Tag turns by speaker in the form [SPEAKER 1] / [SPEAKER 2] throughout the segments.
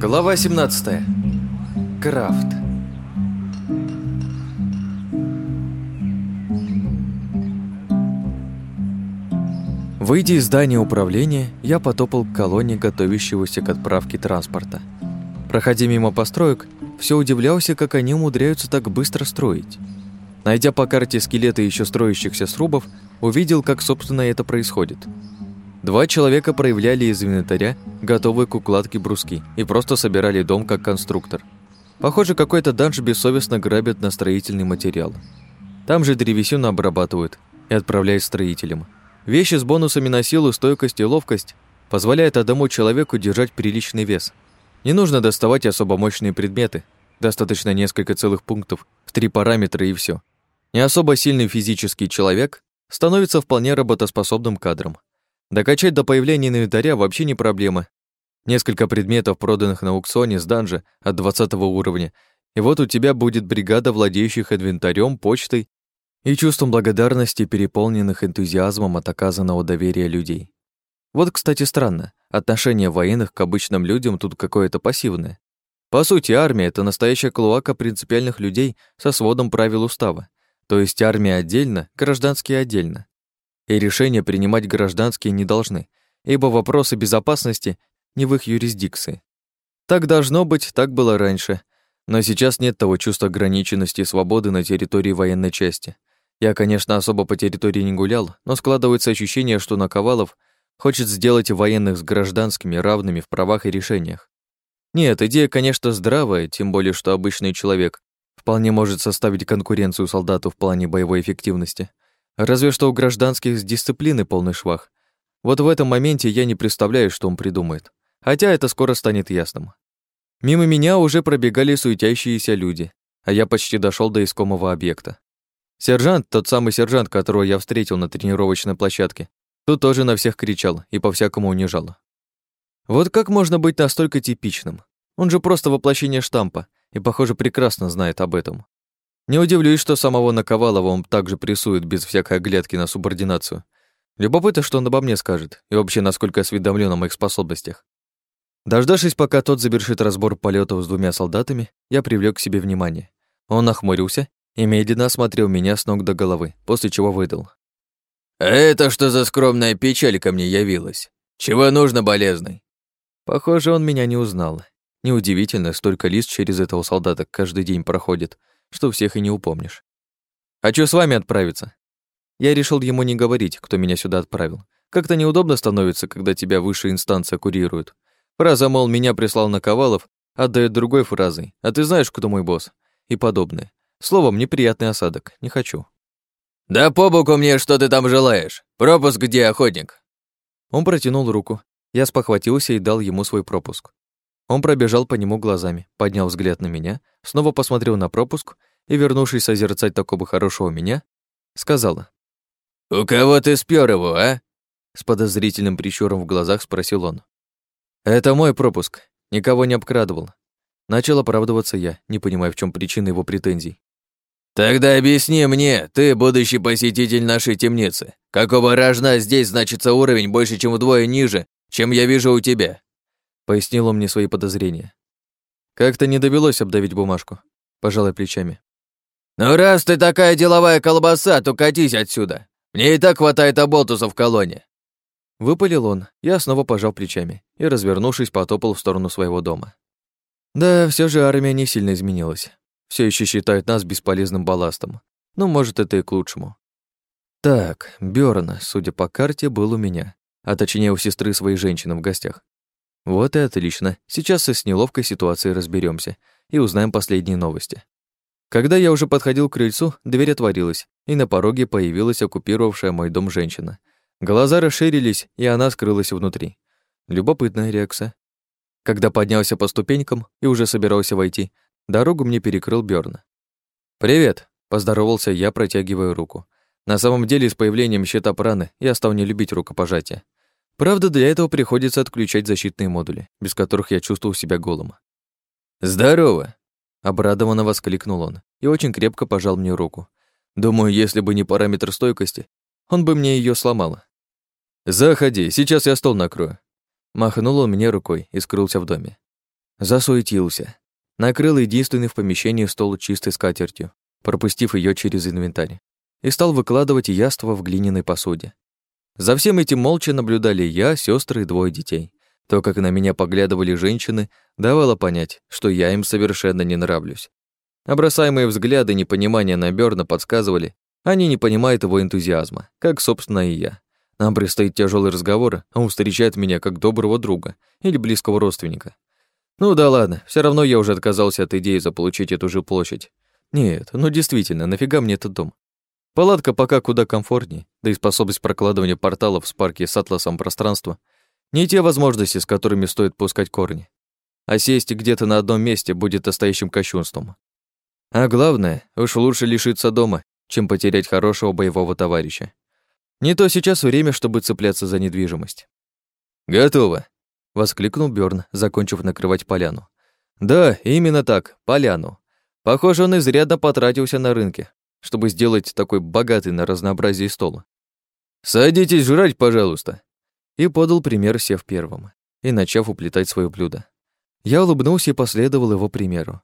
[SPEAKER 1] Глава 17. Крафт. Выйдя из здания управления, я потопал к колонне, готовящегося к отправке транспорта. Проходя мимо построек, все удивлялся, как они умудряются так быстро строить. Найдя по карте скелеты еще строящихся срубов, увидел, как, собственно, это происходит – Два человека проявляли из инвентаря готовые к укладке бруски и просто собирали дом как конструктор. Похоже, какой-то данж бессовестно грабят на строительный материал. Там же древесину обрабатывают и отправляют строителям. Вещи с бонусами на силу, стойкость и ловкость позволяют одному человеку держать приличный вес. Не нужно доставать особо мощные предметы, достаточно несколько целых пунктов три параметра и все. Не особо сильный физический человек становится вполне работоспособным кадром. Докачать до появления инвентаря вообще не проблема. Несколько предметов, проданных на аукционе с данжа от 20 уровня, и вот у тебя будет бригада владеющих инвентарем, почтой и чувством благодарности, переполненных энтузиазмом от оказанного доверия людей. Вот, кстати, странно, отношение военных к обычным людям тут какое-то пассивное. По сути, армия — это настоящая клоака принципиальных людей со сводом правил устава. То есть армия отдельно, гражданские отдельно и решения принимать гражданские не должны, ибо вопросы безопасности не в их юрисдикции. Так должно быть, так было раньше, но сейчас нет того чувства ограниченности и свободы на территории военной части. Я, конечно, особо по территории не гулял, но складывается ощущение, что Наковалов хочет сделать военных с гражданскими равными в правах и решениях. Нет, идея, конечно, здравая, тем более, что обычный человек вполне может составить конкуренцию солдату в плане боевой эффективности. Разве что у гражданских с дисциплины полный швах. Вот в этом моменте я не представляю, что он придумает. Хотя это скоро станет ясным. Мимо меня уже пробегали суетящиеся люди, а я почти дошел до искомого объекта. Сержант, тот самый сержант, которого я встретил на тренировочной площадке, тут тоже на всех кричал и по-всякому унижал. Вот как можно быть настолько типичным? Он же просто воплощение штампа и, похоже, прекрасно знает об этом. Не удивлюсь, что самого Наковалова он также прессует без всякой оглядки на субординацию. Любопытно, что он обо мне скажет, и вообще, насколько осведомлен о моих способностях. Дождавшись, пока тот завершит разбор полетов с двумя солдатами, я привлек к себе внимание. Он нахмурился и медленно осмотрел меня с ног до головы, после чего выдал. «А это что за скромная печаль ко мне явилась? Чего нужно, болезный?» Похоже, он меня не узнал. Неудивительно, столько лист через этого солдата каждый день проходит, что всех и не упомнишь. «Хочу с вами отправиться». Я решил ему не говорить, кто меня сюда отправил. Как-то неудобно становится, когда тебя высшая инстанция курирует. Фраза, мол, меня прислал Наковалов, отдает другой фразой «А ты знаешь, кто мой босс?» и подобное. Словом, неприятный осадок, не хочу. «Да по боку мне, что ты там желаешь? Пропуск где, охотник?» Он протянул руку. Я спохватился и дал ему свой пропуск. Он пробежал по нему глазами, поднял взгляд на меня, снова посмотрел на пропуск и, вернувшись созерцать такого хорошего меня, сказала. «У кого ты спер его, а?» С подозрительным прищуром в глазах спросил он. «Это мой пропуск. Никого не обкрадывал». Начал оправдываться я, не понимая, в чем причина его претензий. «Тогда объясни мне, ты, будущий посетитель нашей темницы, какого рожна здесь значится уровень больше, чем вдвое ниже, чем я вижу у тебя?» Пояснил он мне свои подозрения. Как-то не довелось обдавить бумажку. Пожалуй, плечами. «Ну раз ты такая деловая колбаса, то катись отсюда. Мне и так хватает оболтусов в колонне». Выпалил он, я снова пожал плечами и, развернувшись, потопал в сторону своего дома. Да, все же армия не сильно изменилась. Все еще считают нас бесполезным балластом. Ну, может, это и к лучшему. Так, Бёрн, судя по карте, был у меня, а точнее у сестры своей женщины в гостях. Вот и отлично. Сейчас с неловкой ситуацией разберемся и узнаем последние новости. Когда я уже подходил к крыльцу, дверь отворилась, и на пороге появилась оккупировавшая мой дом женщина. Глаза расширились, и она скрылась внутри. Любопытная реакция. Когда поднялся по ступенькам и уже собирался войти, дорогу мне перекрыл Бёрн. «Привет», — поздоровался я, протягивая руку. На самом деле, с появлением щита праны я стал не любить рукопожатия. Правда, для этого приходится отключать защитные модули, без которых я чувствовал себя голым. «Здорово!» — обрадованно воскликнул он и очень крепко пожал мне руку. Думаю, если бы не параметр стойкости, он бы мне ее сломал. «Заходи, сейчас я стол накрою». Махнул он мне рукой и скрылся в доме. Засуетился. Накрыл единственный в помещении стол чистой скатертью, пропустив ее через инвентарь, и стал выкладывать яство в глиняной посуде. За всем этим молча наблюдали я, сестры и двое детей. То, как на меня поглядывали женщины, давало понять, что я им совершенно не нравлюсь. Обросаемые взгляды непонимания на Бёрна подсказывали, они не понимают его энтузиазма, как, собственно, и я. Нам предстоит тяжелый разговор, а он встречает меня как доброго друга или близкого родственника. Ну да ладно, все равно я уже отказался от идеи заполучить эту же площадь. Нет, ну действительно, нафига мне этот дом? Палатка пока куда комфортнее, да и способность прокладывания порталов с парке с атласом пространства не те возможности, с которыми стоит пускать корни. А сесть где-то на одном месте будет настоящим кощунством. А главное, уж лучше лишиться дома, чем потерять хорошего боевого товарища. Не то сейчас время, чтобы цепляться за недвижимость. «Готово!» — воскликнул Бёрн, закончив накрывать поляну. «Да, именно так, поляну. Похоже, он изрядно потратился на рынке, чтобы сделать такой богатый на разнообразие стол. «Садитесь жрать, пожалуйста!» И подал пример, сев первым, и начав уплетать свое блюдо. Я улыбнулся и последовал его примеру.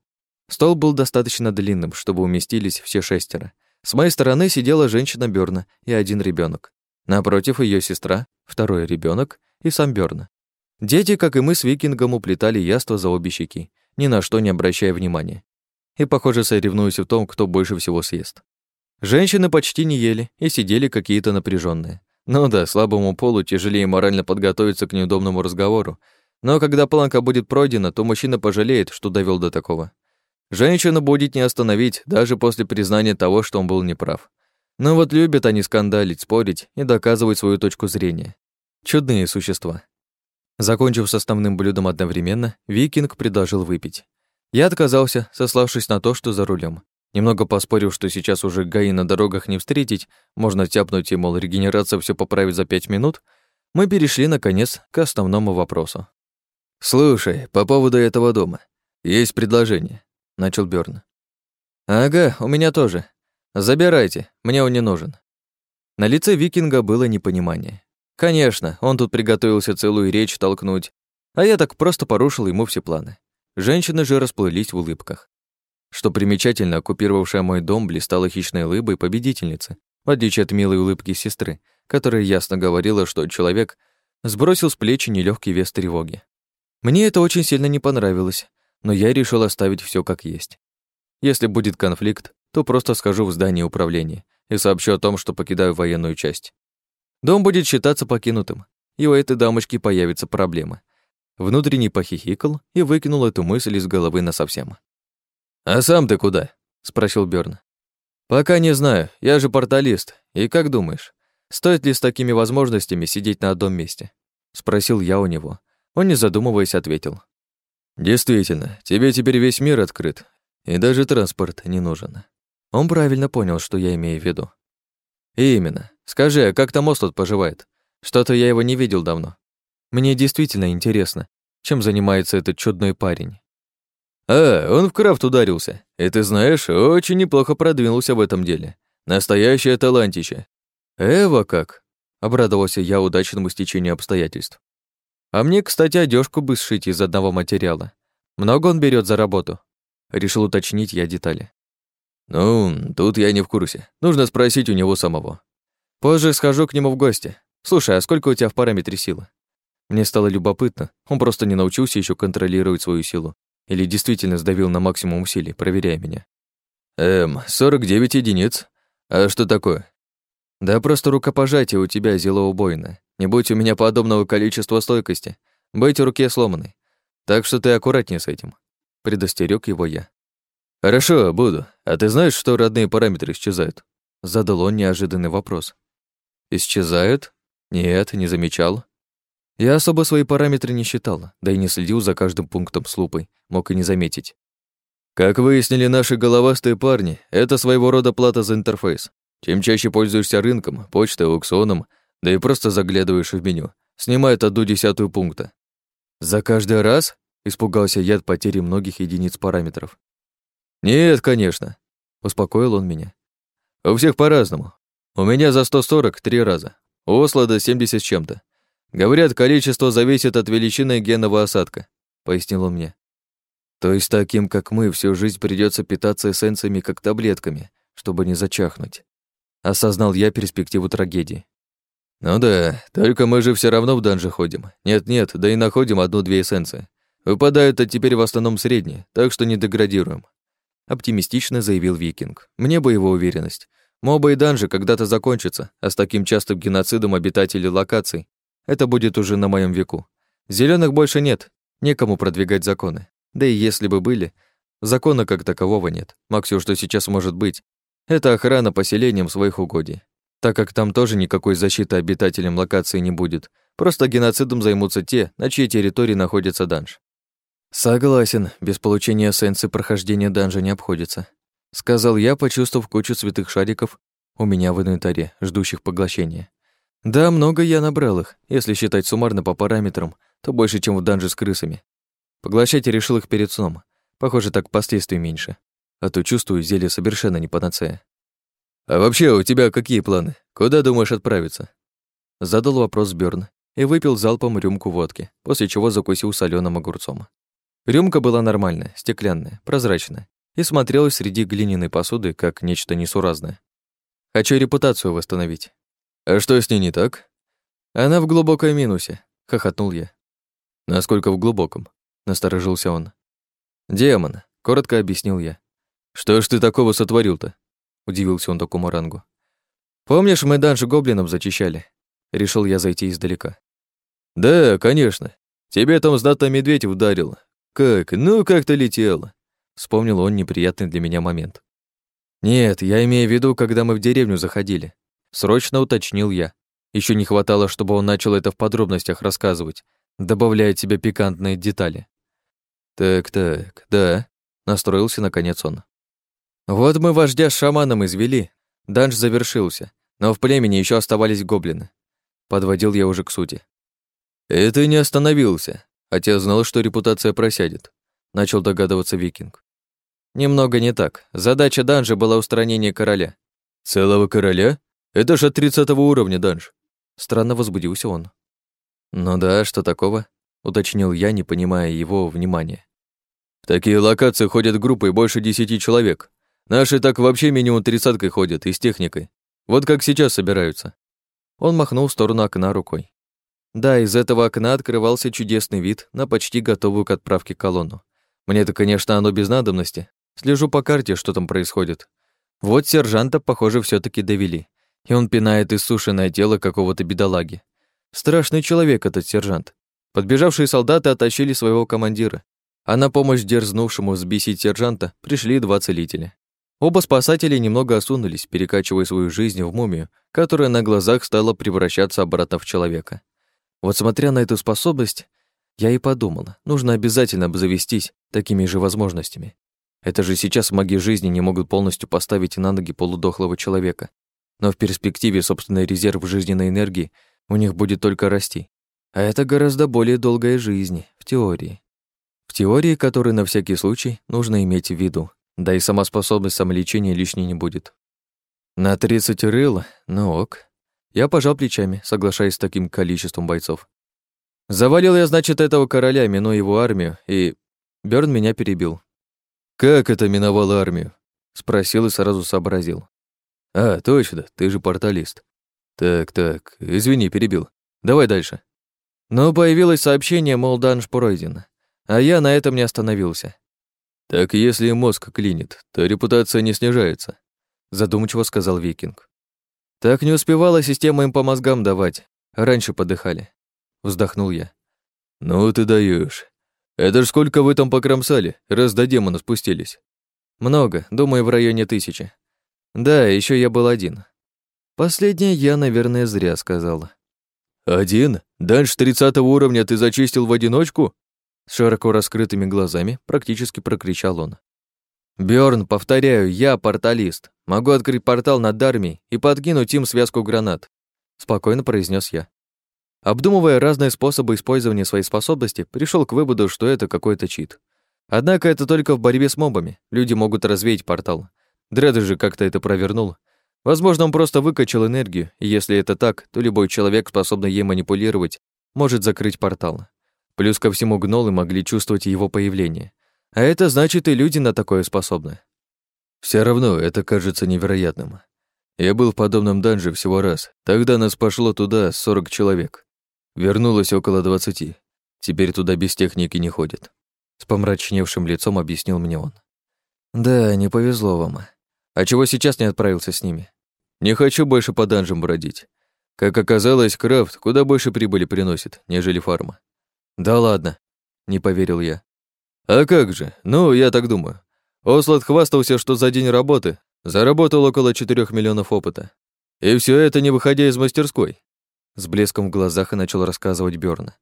[SPEAKER 1] Стол был достаточно длинным, чтобы уместились все шестеро, с моей стороны сидела женщина Бёрна и один ребенок. Напротив ее сестра, второй ребенок и сам Бёрна. Дети, как и мы с викингом, уплетали яство за обе щеки, ни на что не обращая внимания. И, похоже, соревнуясь в том, кто больше всего съест. Женщины почти не ели и сидели какие-то напряженные. Ну да, слабому полу тяжелее морально подготовиться к неудобному разговору, но когда планка будет пройдена, то мужчина пожалеет, что довел до такого. Женщину будет не остановить, даже после признания того, что он был неправ. Но вот любят они скандалить, спорить и доказывать свою точку зрения. Чудные существа. Закончив с основным блюдом одновременно, викинг предложил выпить. Я отказался, сославшись на то, что за рулем. Немного поспорив, что сейчас уже ГАИ на дорогах не встретить, можно тяпнуть и, мол, регенерация все поправит за пять минут, мы перешли, наконец, к основному вопросу. «Слушай, по поводу этого дома. Есть предложение начал Бёрн. Ага, у меня тоже. Забирайте, мне он не нужен. На лице викинга было непонимание. Конечно, он тут приготовился целую речь толкнуть, а я так просто порушил ему все планы. Женщины же расплылись в улыбках. Что примечательно, оккупировавшая мой дом блистала хищной улыбой победительницы, в отличие от милой улыбки сестры, которая ясно говорила, что человек сбросил с плеч нелегкий вес тревоги. Мне это очень сильно не понравилось, но я решил оставить все как есть. Если будет конфликт, то просто схожу в здание управления и сообщу о том, что покидаю военную часть. Дом будет считаться покинутым, и у этой дамочки появится проблема. Внутренний похихикал и выкинул эту мысль из головы насовсем. «А сам ты куда?» — спросил Бёрн. «Пока не знаю, я же порталист, и как думаешь, стоит ли с такими возможностями сидеть на одном месте?» — спросил я у него. Он, не задумываясь, ответил. Действительно, тебе теперь весь мир открыт, и даже транспорт не нужен. Он правильно понял, что я имею в виду. И именно. Скажи, а как там Ослот поживает? Что-то я его не видел давно. Мне действительно интересно, чем занимается этот чудной парень. А, он в крафт ударился. И ты знаешь, очень неплохо продвинулся в этом деле. Настоящее талантище. Эва как? Обрадовался я удачному стечению обстоятельств. А мне, кстати, одежку бы сшить из одного материала. Много он берет за работу. Решил уточнить я детали. Ну, тут я не в курсе. Нужно спросить у него самого. Позже схожу к нему в гости. Слушай, а сколько у тебя в параметре силы? Мне стало любопытно. Он просто не научился еще контролировать свою силу. Или действительно сдавил на максимум усилий, проверяя меня. Эм, 49 единиц. А что такое? Да просто рукопожатие у тебя зелоубойное. Не будь у меня подобного количества стойкости, быть руке сломанной. Так что ты аккуратнее с этим. Предостерег его я. Хорошо, буду. А ты знаешь, что родные параметры исчезают? Задал он неожиданный вопрос. Исчезают? Нет, не замечал. Я особо свои параметры не считал, да и не следил за каждым пунктом с лупой, мог и не заметить. Как выяснили наши головастые парни, это своего рода плата за интерфейс. Чем чаще пользуешься рынком, почтой, аукционом, да и просто заглядываешь в меню, снимает одну десятую пункта. За каждый раз испугался я от потери многих единиц параметров. Нет, конечно, успокоил он меня. У всех по-разному. У меня за 140 три раза, у Ослада 70 с чем-то. Говорят, количество зависит от величины генного осадка, пояснил он мне. То есть таким, как мы, всю жизнь придется питаться эссенциями, как таблетками, чтобы не зачахнуть. Осознал я перспективу трагедии. Ну да, только мы же все равно в данже ходим. Нет-нет, да и находим одну-две эссенции. Выпадают-то теперь в основном средние, так что не деградируем. Оптимистично заявил Викинг. Мне бы его уверенность. Моба и данжи когда-то закончатся, а с таким частым геноцидом обитателей локаций это будет уже на моем веку. Зеленых больше нет, некому продвигать законы. Да и если бы были, закона как такового нет. Максимум, что сейчас может быть, это охрана поселением своих угодий. Так как там тоже никакой защиты обитателям локации не будет, просто геноцидом займутся те, на чьей территории находится данж. Согласен, без получения эссенции прохождения данжа не обходится. Сказал я, почувствовав кучу цветых шариков у меня в инвентаре, ждущих поглощения. Да, много я набрал их, если считать суммарно по параметрам, то больше, чем в данже с крысами. Поглощать решил их перед сном. Похоже, так последствий меньше. А то чувствую, зелье совершенно не панацея. «А вообще, у тебя какие планы? Куда думаешь отправиться?» Задал вопрос Бёрн и выпил залпом рюмку водки, после чего закусил соленым огурцом. Рюмка была нормальная, стеклянная, прозрачная и смотрелась среди глиняной посуды как нечто несуразное. Хочу репутацию восстановить. А что с ней не так? Она в глубокой минусе, хохотнул я. Насколько в глубоком? насторожился он. «Демон», — коротко объяснил я. «Что ж ты такого сотворил-то?» — удивился он такому рангу. «Помнишь, мы данж гоблинов зачищали?» Решил я зайти издалека. «Да, конечно. Тебе там знатно медведь ударил. Как? Ну, как то летел?» Вспомнил он неприятный для меня момент. «Нет, я имею в виду, когда мы в деревню заходили». Срочно уточнил я. Еще не хватало, чтобы он начал это в подробностях рассказывать, добавляя тебе пикантные детали. «Так-так, да», — настроился наконец он. «Вот мы вождя с шаманом извели. Данж завершился, но в племени еще оставались гоблины». Подводил я уже к сути. «И не остановился, хотя знал, что репутация просядет», — начал догадываться викинг. «Немного не так. Задача данжа была устранение короля». «Целого короля? Это же от тридцатого уровня данж». Странно возбудился он. «Ну да, что такого?» — уточнил я, не понимая его внимания. В такие локации ходят группы больше десяти человек. Наши так вообще минимум тридцаткой ходят и с техникой. Вот как сейчас собираются. Он махнул в сторону окна рукой. Да, из этого окна открывался чудесный вид на почти готовую к отправке колонну. Мне-то, конечно, оно без надобности. Слежу по карте, что там происходит. Вот сержанта, похоже, все таки довели. И он пинает иссушенное тело какого-то бедолаги. Страшный человек этот сержант. Подбежавшие солдаты оттащили своего командира, а на помощь дерзнувшему взбесить сержанта пришли два целителя. Оба спасателя немного осунулись, перекачивая свою жизнь в мумию, которая на глазах стала превращаться обратно в человека. Вот смотря на эту способность, я и подумала, нужно обязательно обзавестись такими же возможностями. Это же сейчас маги жизни не могут полностью поставить на ноги полудохлого человека. Но в перспективе собственный резерв жизненной энергии у них будет только расти. А это гораздо более долгая жизнь, в теории. В теории, которую на всякий случай нужно иметь в виду, да и сама способность самолечения лишней не будет. На 30 рыл, ну ок. Я пожал плечами, соглашаясь с таким количеством бойцов. Завалил я, значит, этого короля, минуя его армию, и... Бёрн меня перебил. «Как это миновал армию?» Спросил и сразу сообразил. «А, точно, ты же порталист. Так, так, извини, перебил. Давай дальше». Но появилось сообщение, мол, данж пройден. А я на этом не остановился. «Так если мозг клинит, то репутация не снижается», задумчиво сказал Викинг. «Так не успевала система им по мозгам давать. Раньше подыхали». Вздохнул я. «Ну ты даешь. Это ж сколько вы там покромсали, раз до демона спустились?» «Много, думаю, в районе тысячи. Да, еще я был один». Последнее я, наверное, зря сказала. «Один? Дальше тридцатого уровня ты зачистил в одиночку?» С широко раскрытыми глазами практически прокричал он. Бjorn, повторяю, я порталист. Могу открыть портал над армией и подкинуть им связку гранат», — спокойно произнес я. Обдумывая разные способы использования своей способности, пришел к выводу, что это какой-то чит. Однако это только в борьбе с мобами. Люди могут развеять портал. Дреды же как-то это провернул. Возможно, он просто выкачал энергию, и если это так, то любой человек, способный ей манипулировать, может закрыть портал. Плюс ко всему гнолы могли чувствовать его появление. А это значит, и люди на такое способны. Все равно это кажется невероятным. Я был в подобном данже всего раз. Тогда нас пошло туда 40 человек. Вернулось около 20. Теперь туда без техники не ходят. С помрачневшим лицом объяснил мне он. Да, не повезло вам. А чего сейчас не отправился с ними? Не хочу больше по данжам бродить. Как оказалось, крафт куда больше прибыли приносит, нежели фарма. Да ладно, не поверил я. А как же? Ну, я так думаю. Ослад хвастался, что за день работы заработал около 4 миллионов опыта. И все это не выходя из мастерской. С блеском в глазах и начал рассказывать Бёрн.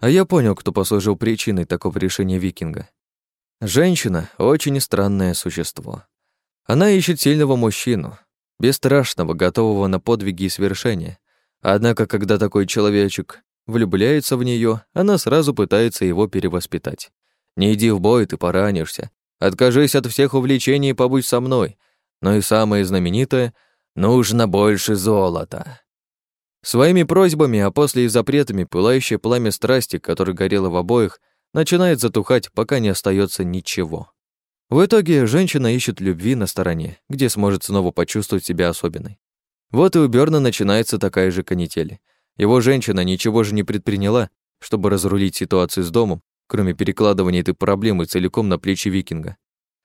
[SPEAKER 1] А я понял, кто послужил причиной такого решения викинга. Женщина — очень странное существо. Она ищет сильного мужчину, бесстрашного, готового на подвиги и свершения. Однако, когда такой человечек влюбляется в нее, она сразу пытается его перевоспитать. Не иди в бой, ты поранишься. Откажись от всех увлечений и побудь со мной. Но и самое знаменитое — нужно больше золота. Своими просьбами, а после и запретами пылающее пламя страсти, которое горело в обоих, начинает затухать, пока не остается ничего. В итоге женщина ищет любви на стороне, где сможет снова почувствовать себя особенной. Вот и у Бёрна начинается такая же канитель. Его женщина ничего же не предприняла, чтобы разрулить ситуацию с домом, кроме перекладывания этой проблемы целиком на плечи викинга.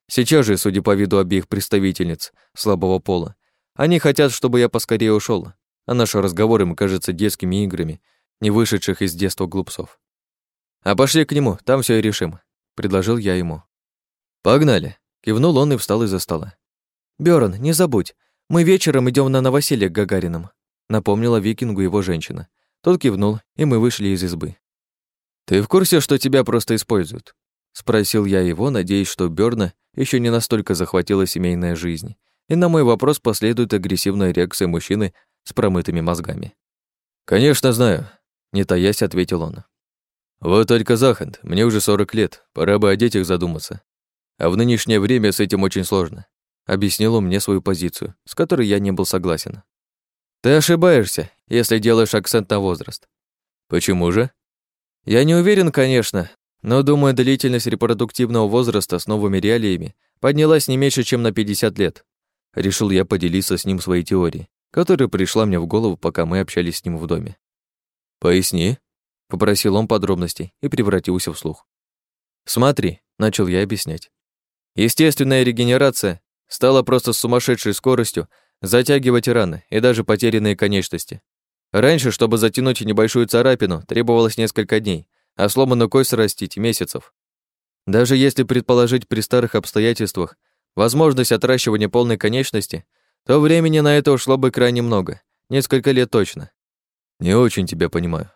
[SPEAKER 1] Сейчас же, судя по виду обеих представительниц слабого пола, они хотят, чтобы я поскорее ушел, а наши разговоры им кажутся детскими играми, не вышедших из детства глупцов. «А пошли к нему, там все и решим», — предложил я ему. «Погнали», — кивнул он и встал из-за стола. Бёрн, не забудь, мы вечером идем на новоселье к Гагариным», — напомнила викингу его женщина. Тот кивнул, и мы вышли из избы. «Ты в курсе, что тебя просто используют?» — спросил я его, надеясь, что Бёрна еще не настолько захватила семейная жизнь, и на мой вопрос последует агрессивная реакция мужчины с промытыми мозгами. «Конечно, знаю», — не таясь, ответил он. «Вот только Захант, мне уже 40 лет, пора бы о детях задуматься. А в нынешнее время с этим очень сложно», — объяснил он мне свою позицию, с которой я не был согласен. «Ты ошибаешься, если делаешь акцент на возраст». «Почему же?» «Я не уверен, конечно, но, думаю, длительность репродуктивного возраста с новыми реалиями поднялась не меньше, чем на 50 лет. Решил я поделиться с ним своей теорией которая пришла мне в голову, пока мы общались с ним в доме. «Поясни», — попросил он подробностей и превратился в слух. «Смотри», — начал я объяснять. Естественная регенерация стала просто с сумасшедшей скоростью затягивать раны и даже потерянные конечности. Раньше, чтобы затянуть небольшую царапину, требовалось несколько дней, а сломанную кость срастить — месяцев. Даже если предположить при старых обстоятельствах возможность отращивания полной конечности, то времени на это ушло бы крайне много. Несколько лет точно. Не очень тебя понимаю.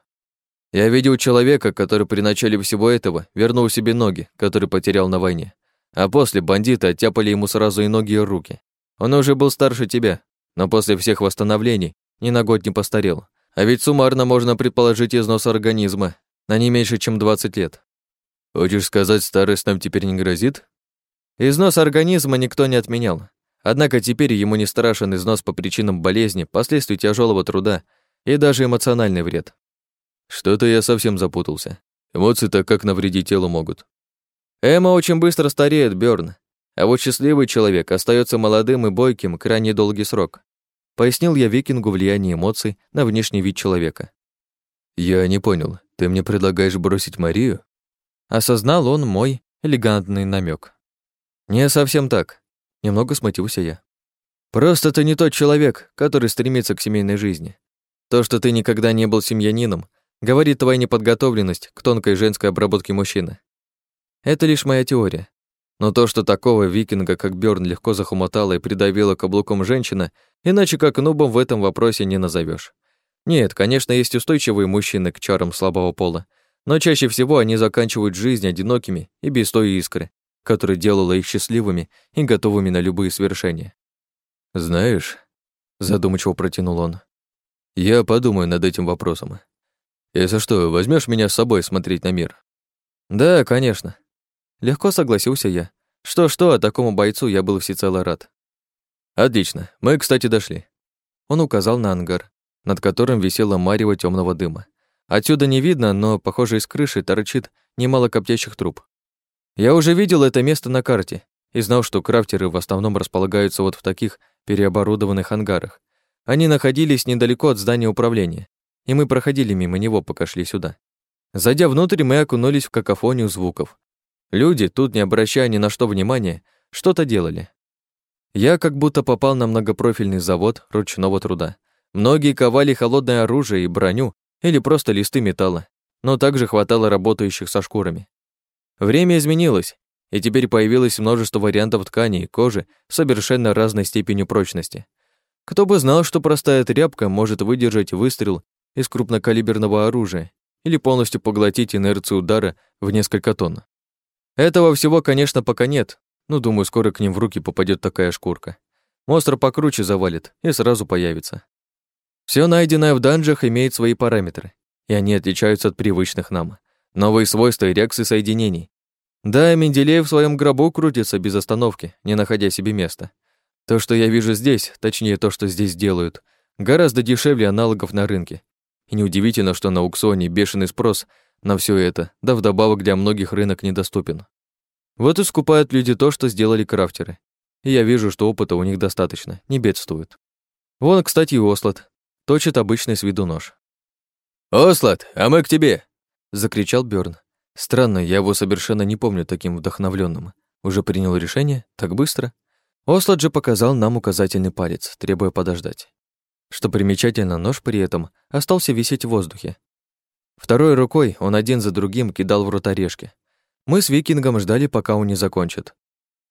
[SPEAKER 1] Я видел человека, который при начале всего этого вернул себе ноги, которые потерял на войне. А после бандиты оттяпали ему сразу и ноги, и руки. Он уже был старше тебя, но после всех восстановлений ни на год не постарел. А ведь суммарно можно предположить износ организма на не меньше, чем 20 лет. Хочешь сказать, старость нам теперь не грозит? Износ организма никто не отменял. Однако теперь ему не страшен износ по причинам болезни, последствий тяжелого труда и даже эмоциональный вред. Что-то я совсем запутался. Эмоции-то как навредить телу могут. Эма очень быстро стареет, Бёрн. А вот счастливый человек остается молодым и бойким крайне долгий срок. Пояснил я викингу влияние эмоций на внешний вид человека. Я не понял, ты мне предлагаешь бросить Марию? Осознал он мой элегантный намек. Не совсем так. Немного смутился я. Просто ты не тот человек, который стремится к семейной жизни. То, что ты никогда не был семьянином, говорит твоя неподготовленность к тонкой женской обработке мужчины. Это лишь моя теория. Но то, что такого викинга, как Бёрн, легко захумотала и придавила каблуком женщина, иначе как нубом в этом вопросе не назовешь. Нет, конечно, есть устойчивые мужчины к чарам слабого пола, но чаще всего они заканчивают жизнь одинокими и без той искры, которая делала их счастливыми и готовыми на любые свершения. «Знаешь», — задумчиво протянул он, — «я подумаю над этим вопросом. Если что, возьмешь меня с собой смотреть на мир?» «Да, конечно». Легко согласился я. Что-что, а такому бойцу я был всецело рад. «Отлично. Мы, кстати, дошли». Он указал на ангар, над которым висела марево темного дыма. Отсюда не видно, но, похоже, из крыши торчит немало коптящих труб. Я уже видел это место на карте и знал, что крафтеры в основном располагаются вот в таких переоборудованных ангарах. Они находились недалеко от здания управления, и мы проходили мимо него, пока шли сюда. Зайдя внутрь, мы окунулись в какофонию звуков. Люди, тут не обращая ни на что внимания, что-то делали. Я как будто попал на многопрофильный завод ручного труда. Многие ковали холодное оружие и броню или просто листы металла, но также хватало работающих со шкурами. Время изменилось, и теперь появилось множество вариантов ткани и кожи с совершенно разной степенью прочности. Кто бы знал, что простая тряпка может выдержать выстрел из крупнокалиберного оружия или полностью поглотить инерцию удара в несколько тонн. Этого всего, конечно, пока нет, но думаю, скоро к ним в руки попадет такая шкурка. Монстр покруче завалит и сразу появится. Все найденное в данжах имеет свои параметры, и они отличаются от привычных нам. Новые свойства и реакции соединений. Да, Менделеев в своем гробу крутится без остановки, не находя себе места. То, что я вижу здесь, точнее то, что здесь делают, гораздо дешевле аналогов на рынке. И неудивительно, что на аукционе бешеный спрос на все это, да вдобавок для многих рынок недоступен. Вот и скупают люди то, что сделали крафтеры. И я вижу, что опыта у них достаточно, не бедствуют. Вон, кстати, и Ослад. Точит обычный с виду нож.
[SPEAKER 2] «Ослад, а мы к тебе!»
[SPEAKER 1] — закричал Бёрн. Странно, я его совершенно не помню таким вдохновленным. Уже принял решение? Так быстро? Ослад же показал нам указательный палец, требуя подождать. Что примечательно, нож при этом остался висеть в воздухе. Второй рукой он один за другим кидал в рот орешки. Мы с викингом ждали, пока он не закончит.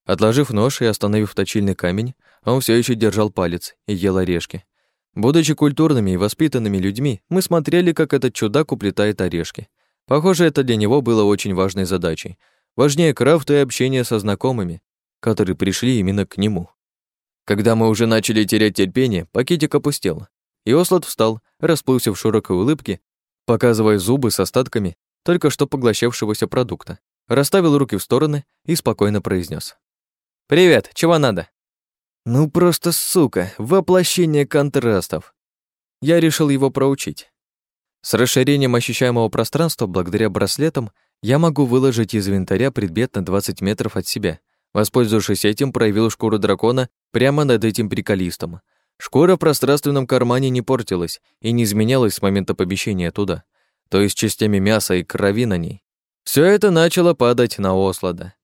[SPEAKER 1] Отложив нож и остановив точильный камень, он все еще держал палец и ел орешки. Будучи культурными и воспитанными людьми, мы смотрели, как этот чудак уплетает орешки. Похоже, это для него было очень важной задачей. Важнее крафта и общения со знакомыми, которые пришли именно к нему. Когда мы уже начали терять терпение, пакетик опустел. И Ослад встал, расплылся в широкой улыбке, показывая зубы с остатками только что поглощавшегося продукта. Расставил руки в стороны и спокойно произнес: «Привет, чего надо?» Ну просто сука, воплощение контрастов. Я решил его проучить. С расширением ощущаемого пространства благодаря браслетам я могу выложить из инвентаря предмет на 20 метров от себя. Воспользовавшись этим, проявил шкуру дракона прямо над этим приколистом. Шкура в пространственном кармане не портилась и не изменялась с момента помещения туда, то есть частями мяса и крови на ней. Все это начало падать на Ослада.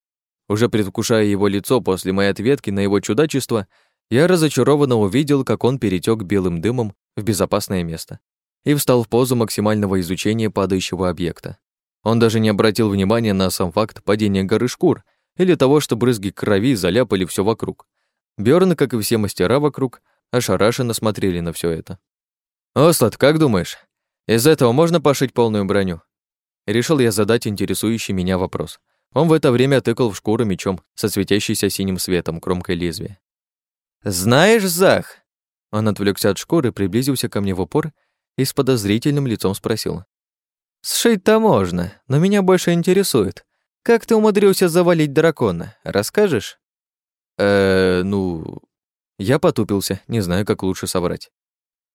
[SPEAKER 1] Уже предвкушая его лицо после моей ответки на его чудачество, я разочарованно увидел, как он перетек белым дымом в безопасное место и встал в позу максимального изучения падающего объекта. Он даже не обратил внимания на сам факт падения горы шкур или того, что брызги крови заляпали все вокруг. Бёрн, как и все мастера вокруг, ошарашенно смотрели на все это. «Ослад, как думаешь, из этого можно пошить полную броню?» Решил я задать интересующий меня вопрос. Он в это время тыкал в шкуру мечом со светящейся синим светом кромкой лезвия. «Знаешь, Зах?» Он отвлекся от шкуры, приблизился ко мне в упор и с подозрительным лицом спросил. «Сшить-то можно, но меня больше интересует. Как ты умудрился завалить дракона? Расскажешь?»
[SPEAKER 2] «Э, ну...»
[SPEAKER 1] Я потупился, не знаю, как лучше соврать.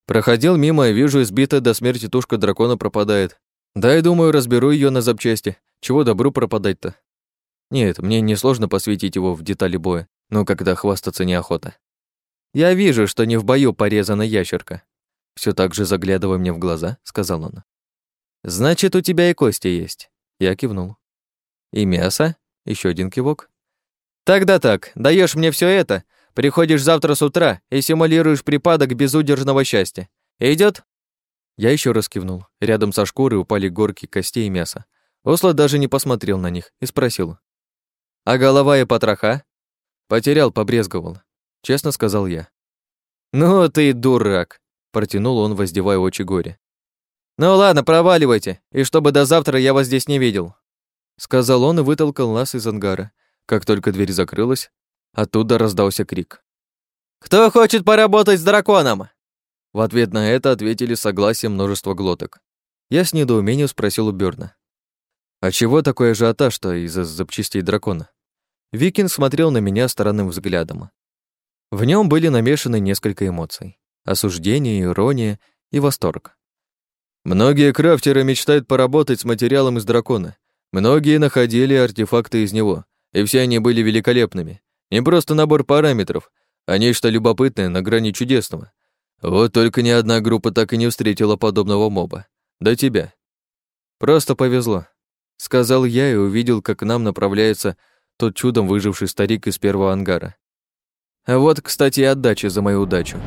[SPEAKER 1] Проходил мимо и вижу, избитая до смерти тушка дракона пропадает. Да, и думаю, разберу ее на запчасти. Чего добру пропадать-то? Нет, мне несложно посвятить его в детали боя, но когда хвастаться неохота. Я вижу, что не в бою порезана ящерка. Все так же заглядывая мне в глаза, сказал он. Значит, у тебя и кости есть. Я кивнул. И мясо? Еще один кивок. Тогда так, даешь мне все это, приходишь завтра с утра и симулируешь припадок безудержного счастья. Идет? Я еще раз кивнул. Рядом со шкурой упали горки костей и мяса. Осло даже не посмотрел на них и спросил. «А голова и потроха?» «Потерял, побрезговал», — честно сказал я. «Ну ты дурак», — протянул он, воздевая очи горе. «Ну ладно, проваливайте, и чтобы до завтра я вас здесь не видел», — сказал он и вытолкал нас из ангара. Как только дверь закрылась, оттуда раздался крик. «Кто хочет поработать с драконом?» В ответ на это ответили согласием множество глоток. Я с недоумением спросил у Бёрна. «А чего такой ажиотаж-то из-за запчастей дракона?» Викинг смотрел на меня странным взглядом. В нем были намешаны несколько эмоций. Осуждение, ирония и восторг.
[SPEAKER 2] Многие крафтеры мечтают поработать с материалом из дракона. Многие находили артефакты из него, и все они были великолепными. Не просто набор параметров, а нечто любопытное на грани чудесного. Вот только ни одна группа так и не встретила подобного моба. До тебя. Просто повезло. Сказал я и увидел, как к нам направляется тот чудом выживший старик из первого ангара. А вот, кстати, и отдача за мою удачу.